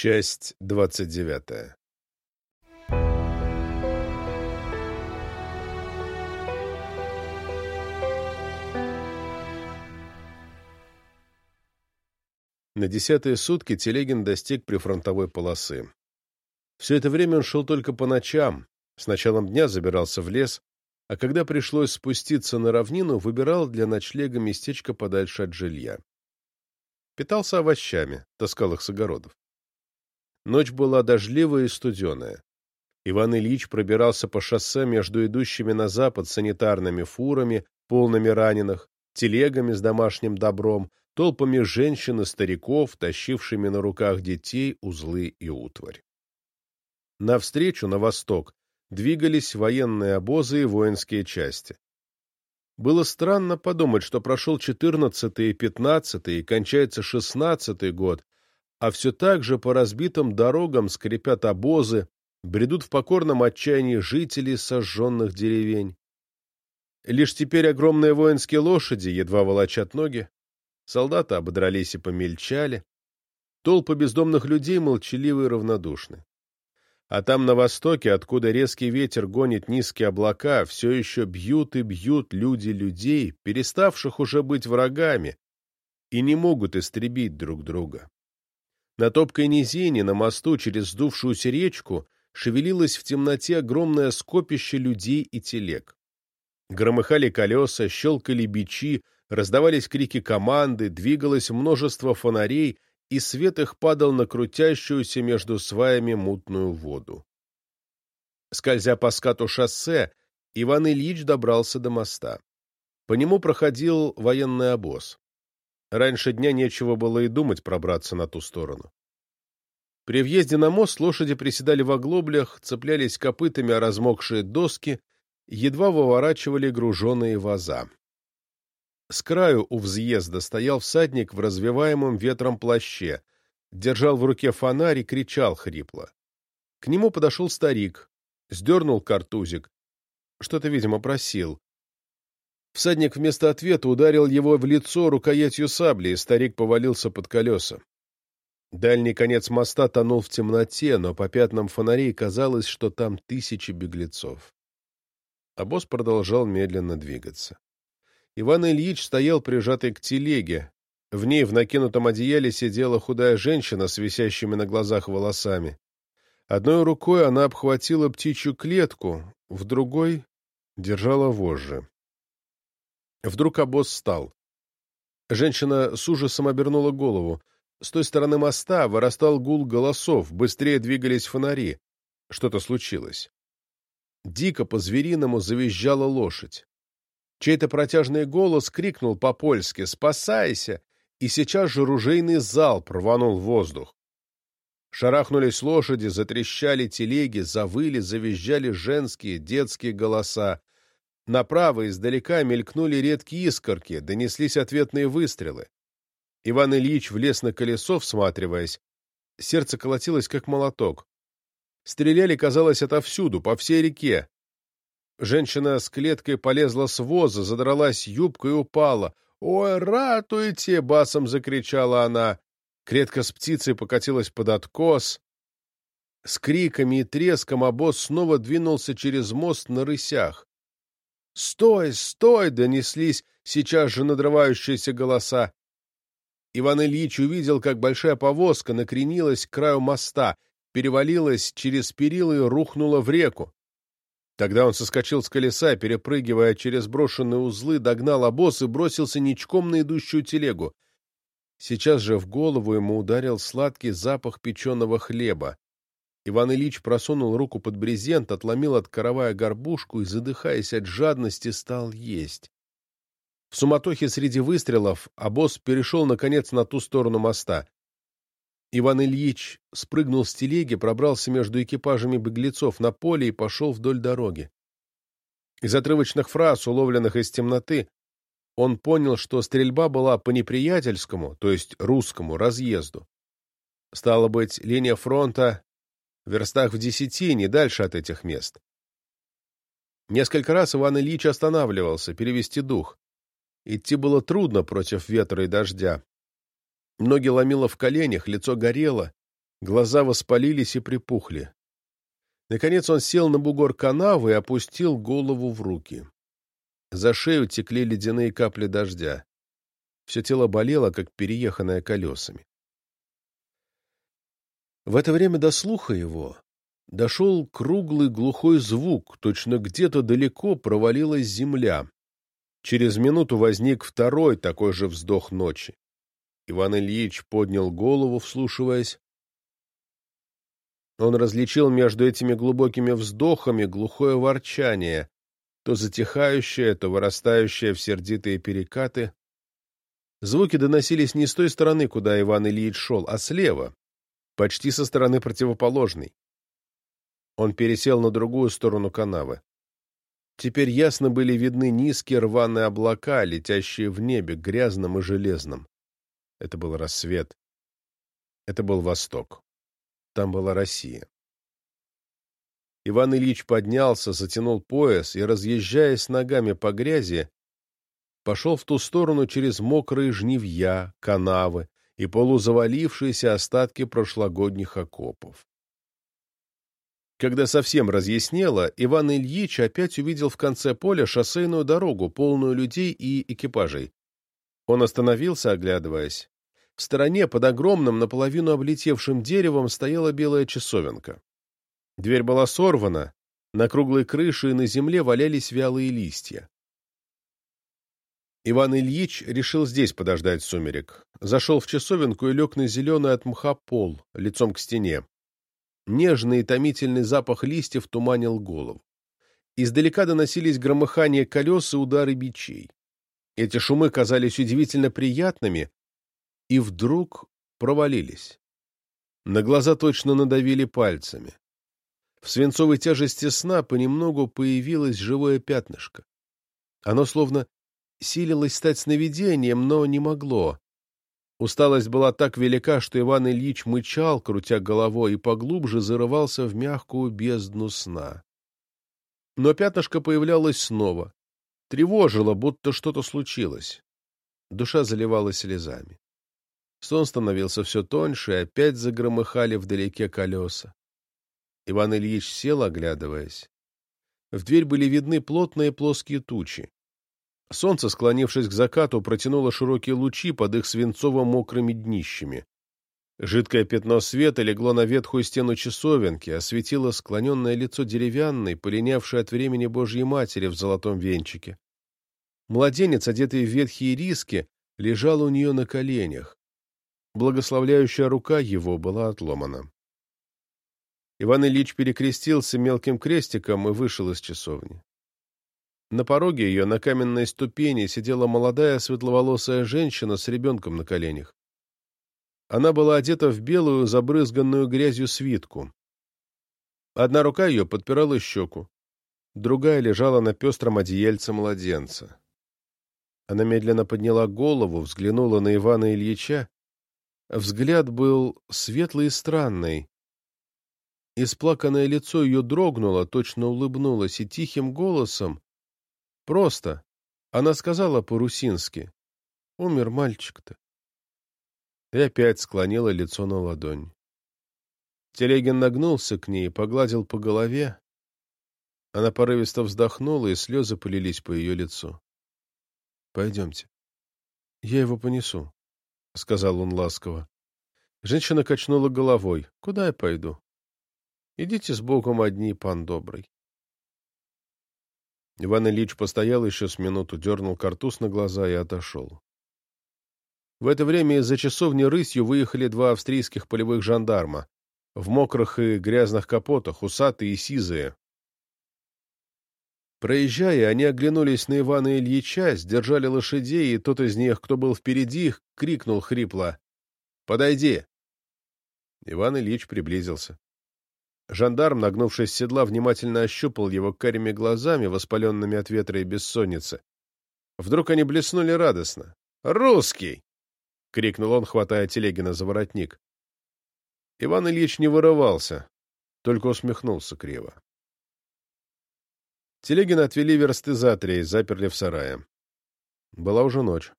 Часть двадцать девятая На десятые сутки Телегин достиг прифронтовой полосы. Все это время он шел только по ночам, с началом дня забирался в лес, а когда пришлось спуститься на равнину, выбирал для ночлега местечко подальше от жилья. Питался овощами, таскал их с огородов. Ночь была дождливая и студеная. Иван Ильич пробирался по шоссе между идущими на запад санитарными фурами, полными раненых, телегами с домашним добром, толпами женщин и стариков, тащившими на руках детей, узлы и утварь. Навстречу, на восток, двигались военные обозы и воинские части. Было странно подумать, что прошел четырнадцатый и пятнадцатый, и кончается шестнадцатый год, а все так же по разбитым дорогам скрипят обозы, бредут в покорном отчаянии жители сожженных деревень. Лишь теперь огромные воинские лошади едва волочат ноги, Солдаты ободрались и помельчали. Толпы бездомных людей молчаливы и равнодушны. А там на востоке, откуда резкий ветер гонит низкие облака, все еще бьют и бьют люди людей, переставших уже быть врагами, и не могут истребить друг друга. На топкой низине, на мосту через сдувшуюся речку, шевелилось в темноте огромное скопище людей и телег. Громыхали колеса, щелкали бичи, Раздавались крики команды, двигалось множество фонарей, и свет их падал на крутящуюся между сваями мутную воду. Скользя по скату шоссе, Иван Ильич добрался до моста. По нему проходил военный обоз. Раньше дня нечего было и думать пробраться на ту сторону. При въезде на мост лошади приседали в оглоблях, цеплялись копытами о размокшие доски, едва выворачивали груженные ваза. С краю у взъезда стоял всадник в развиваемом ветром плаще, держал в руке фонарь и кричал хрипло. К нему подошел старик, сдернул картузик, что-то, видимо, просил. Всадник вместо ответа ударил его в лицо рукоятью сабли, и старик повалился под колеса. Дальний конец моста тонул в темноте, но по пятнам фонарей казалось, что там тысячи беглецов. А босс продолжал медленно двигаться. Иван Ильич стоял прижатый к телеге. В ней в накинутом одеяле сидела худая женщина с висящими на глазах волосами. Одной рукой она обхватила птичью клетку, в другой держала вожжи. Вдруг обоз встал. Женщина с ужасом обернула голову. С той стороны моста вырастал гул голосов, быстрее двигались фонари. Что-то случилось. Дико по-звериному завизжала лошадь. Чей-то протяжный голос крикнул по-польски «Спасайся!» и сейчас же ружейный залп рванул воздух. Шарахнулись лошади, затрещали телеги, завыли, завизжали женские, детские голоса. Направо издалека мелькнули редкие искорки, донеслись ответные выстрелы. Иван Ильич влез на колесо, всматриваясь. Сердце колотилось, как молоток. Стреляли, казалось, отовсюду, по всей реке. Женщина с клеткой полезла с воза, задралась юбкой и упала. «Ой, ратуйте!» — басом закричала она. Клетка с птицей покатилась под откос. С криками и треском обоз снова двинулся через мост на рысях. «Стой! Стой!» — донеслись сейчас же надрывающиеся голоса. Иван Ильич увидел, как большая повозка накренилась к краю моста, перевалилась через перила и рухнула в реку. Тогда он соскочил с колеса, перепрыгивая через брошенные узлы, догнал обоз и бросился ничком на идущую телегу. Сейчас же в голову ему ударил сладкий запах печеного хлеба. Иван Ильич просунул руку под брезент, отломил от каравая горбушку и, задыхаясь от жадности, стал есть. В суматохе среди выстрелов обоз перешел, наконец, на ту сторону моста. Иван Ильич спрыгнул с телеги, пробрался между экипажами беглецов на поле и пошел вдоль дороги. Из отрывочных фраз, уловленных из темноты, он понял, что стрельба была по неприятельскому, то есть русскому, разъезду. Стало быть, линия фронта верстах в десяти, не дальше от этих мест. Несколько раз Иван Ильич останавливался, перевести дух. Идти было трудно против ветра и дождя. Ноги ломило в коленях, лицо горело. Глаза воспалились и припухли. Наконец он сел на бугор канавы и опустил голову в руки. За шею текли ледяные капли дождя. Все тело болело, как перееханное колесами. В это время до слуха его дошел круглый глухой звук, точно где-то далеко провалилась земля. Через минуту возник второй такой же вздох ночи. Иван Ильич поднял голову, вслушиваясь. Он различил между этими глубокими вздохами глухое ворчание, то затихающее, то вырастающее в сердитые перекаты. Звуки доносились не с той стороны, куда Иван Ильич шел, а слева, почти со стороны противоположной. Он пересел на другую сторону канавы. Теперь ясно были видны низкие рваные облака, летящие в небе, грязным и железным. Это был рассвет. Это был восток. Там была Россия. Иван Ильич поднялся, затянул пояс и, разъезжаясь ногами по грязи, пошел в ту сторону через мокрые жнивья, канавы и полузавалившиеся остатки прошлогодних окопов. Когда совсем разъяснело, Иван Ильич опять увидел в конце поля шоссейную дорогу, полную людей и экипажей. Он остановился, оглядываясь. В стороне, под огромным, наполовину облетевшим деревом, стояла белая часовенка. Дверь была сорвана, на круглой крыше и на земле валялись вялые листья. Иван Ильич решил здесь подождать сумерек. Зашел в часовенку и лег на зеленый от мха пол, лицом к стене. Нежный и томительный запах листьев туманил голову. Издалека доносились громыхание колес и удары бичей. Эти шумы казались удивительно приятными и вдруг провалились. На глаза точно надавили пальцами. В свинцовой тяжести сна понемногу появилось живое пятнышко. Оно словно силилось стать сновидением, но не могло. Усталость была так велика, что Иван Ильич мычал, крутя головой, и поглубже зарывался в мягкую бездну сна. Но пятнышко появлялось снова. Тревожило, будто что-то случилось. Душа заливалась слезами. Сон становился все тоньше, и опять загромыхали вдалеке колеса. Иван Ильич сел, оглядываясь. В дверь были видны плотные плоские тучи. Солнце, склонившись к закату, протянуло широкие лучи под их свинцово-мокрыми днищами. Жидкое пятно света легло на ветхую стену часовенки, осветило склоненное лицо деревянной, полинявшей от времени Божьей Матери в золотом венчике. Младенец, одетый в ветхие риски, лежал у нее на коленях. Благословляющая рука его была отломана. Иван Ильич перекрестился мелким крестиком и вышел из часовни. На пороге ее на каменной ступени сидела молодая светловолосая женщина с ребенком на коленях. Она была одета в белую, забрызганную грязью свитку. Одна рука ее подпирала щеку, другая лежала на пестром одеяльце младенца. Она медленно подняла голову, взглянула на Ивана Ильича. Взгляд был светлый и странный. Исплаканное лицо ее дрогнуло, точно улыбнулось, и тихим голосом, Просто. Она сказала по-русински. Умер мальчик-то. И опять склонила лицо на ладонь. Телегин нагнулся к ней, погладил по голове. Она порывисто вздохнула, и слезы полились по ее лицу. — Пойдемте. — Я его понесу, — сказал он ласково. Женщина качнула головой. — Куда я пойду? — Идите с Богом одни, пан добрый. Иван Ильич постоял еще с минуту, дернул картуз на глаза и отошел. В это время из-за часовни рысью выехали два австрийских полевых жандарма, в мокрых и грязных капотах, усатые и сизые. Проезжая, они оглянулись на Ивана Ильича, сдержали лошадей, и тот из них, кто был впереди их, крикнул хрипло «Подойди!». Иван Ильич приблизился. Жандарм, нагнувшись с седла, внимательно ощупал его карими глазами, воспаленными от ветра и бессонницы. Вдруг они блеснули радостно. «Русский!» — крикнул он, хватая Телегина за воротник. Иван Ильич не вырывался, только усмехнулся криво. Телегина отвели версты за три, заперли в сарае. Была уже ночь.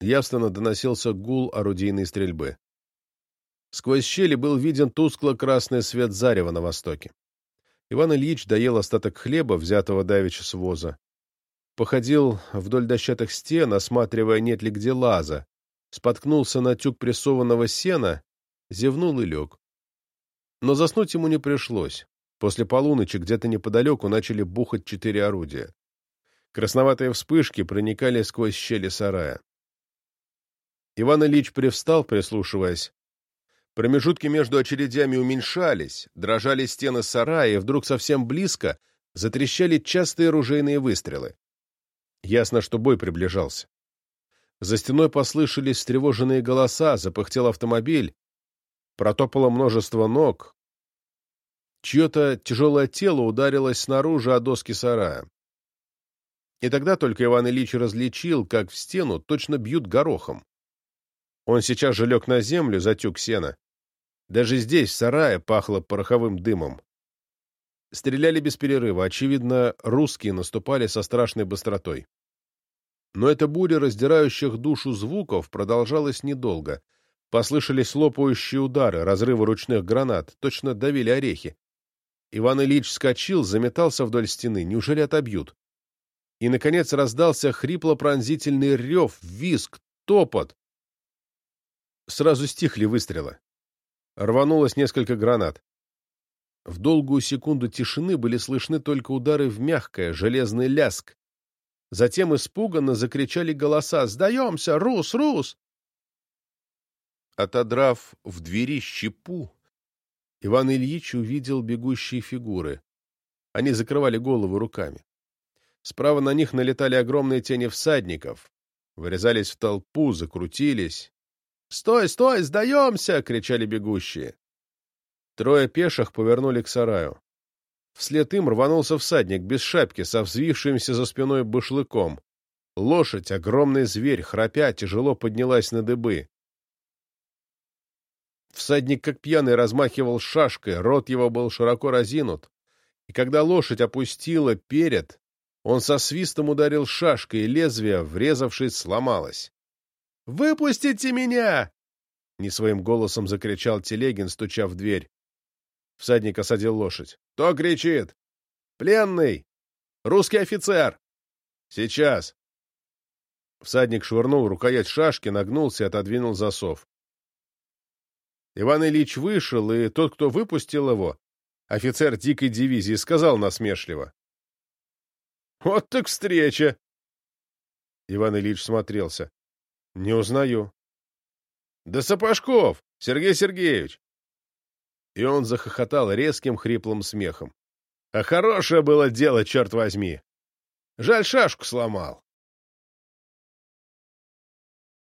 Явственно доносился гул орудийной стрельбы. Сквозь щели был виден тускло-красный свет зарева на востоке. Иван Ильич доел остаток хлеба, взятого давеча с воза. Походил вдоль дощатых стен, осматривая, нет ли где лаза. Споткнулся на тюк прессованного сена, зевнул и лег. Но заснуть ему не пришлось. После полуночи где-то неподалеку начали бухать четыре орудия. Красноватые вспышки проникали сквозь щели сарая. Иван Ильич привстал, прислушиваясь. Промежутки между очередями уменьшались, дрожали стены сарая, и вдруг совсем близко затрещали частые ружейные выстрелы. Ясно, что бой приближался. За стеной послышались встревоженные голоса, запыхтел автомобиль, протопало множество ног. Чье-то тяжелое тело ударилось снаружи о доски сарая. И тогда только Иван Ильич различил, как в стену точно бьют горохом. Он сейчас же лег на землю, затюк сена. Даже здесь, в сарае, пахло пороховым дымом. Стреляли без перерыва. Очевидно, русские наступали со страшной быстротой. Но эта буря раздирающих душу звуков продолжалась недолго. Послышались лопающие удары, разрывы ручных гранат, точно давили орехи. Иван Ильич вскочил, заметался вдоль стены. Неужели отобьют? И, наконец, раздался хрипло-пронзительный рев, визг, топот. Сразу стихли выстрелы. Рванулось несколько гранат. В долгую секунду тишины были слышны только удары в мягкое, железный ляск. Затем испуганно закричали голоса «Сдаемся! Рус! Рус!» Отодрав в двери щепу, Иван Ильич увидел бегущие фигуры. Они закрывали головы руками. Справа на них налетали огромные тени всадников, вырезались в толпу, закрутились. «Стой, стой, сдаемся!» — кричали бегущие. Трое пеших повернули к сараю. Вслед им рванулся всадник без шапки со взвившимся за спиной башлыком. Лошадь, огромный зверь, храпя, тяжело поднялась на дыбы. Всадник, как пьяный, размахивал шашкой, рот его был широко разинут. И когда лошадь опустила перед, он со свистом ударил шашкой, и лезвие, врезавшись, сломалось. «Выпустите меня!» — не своим голосом закричал Телегин, стуча в дверь. Всадник осадил лошадь. «Кто кричит?» «Пленный! Русский офицер!» «Сейчас!» Всадник швырнул рукоять шашки, нагнулся и отодвинул засов. Иван Ильич вышел, и тот, кто выпустил его, офицер дикой дивизии, сказал насмешливо. «Вот так встреча!» Иван Ильич смотрелся. «Не узнаю». «Да Сапожков! Сергей Сергеевич! и он захохотал резким хриплым смехом. А хорошее было дело, черт возьми! Жаль, шашку сломал.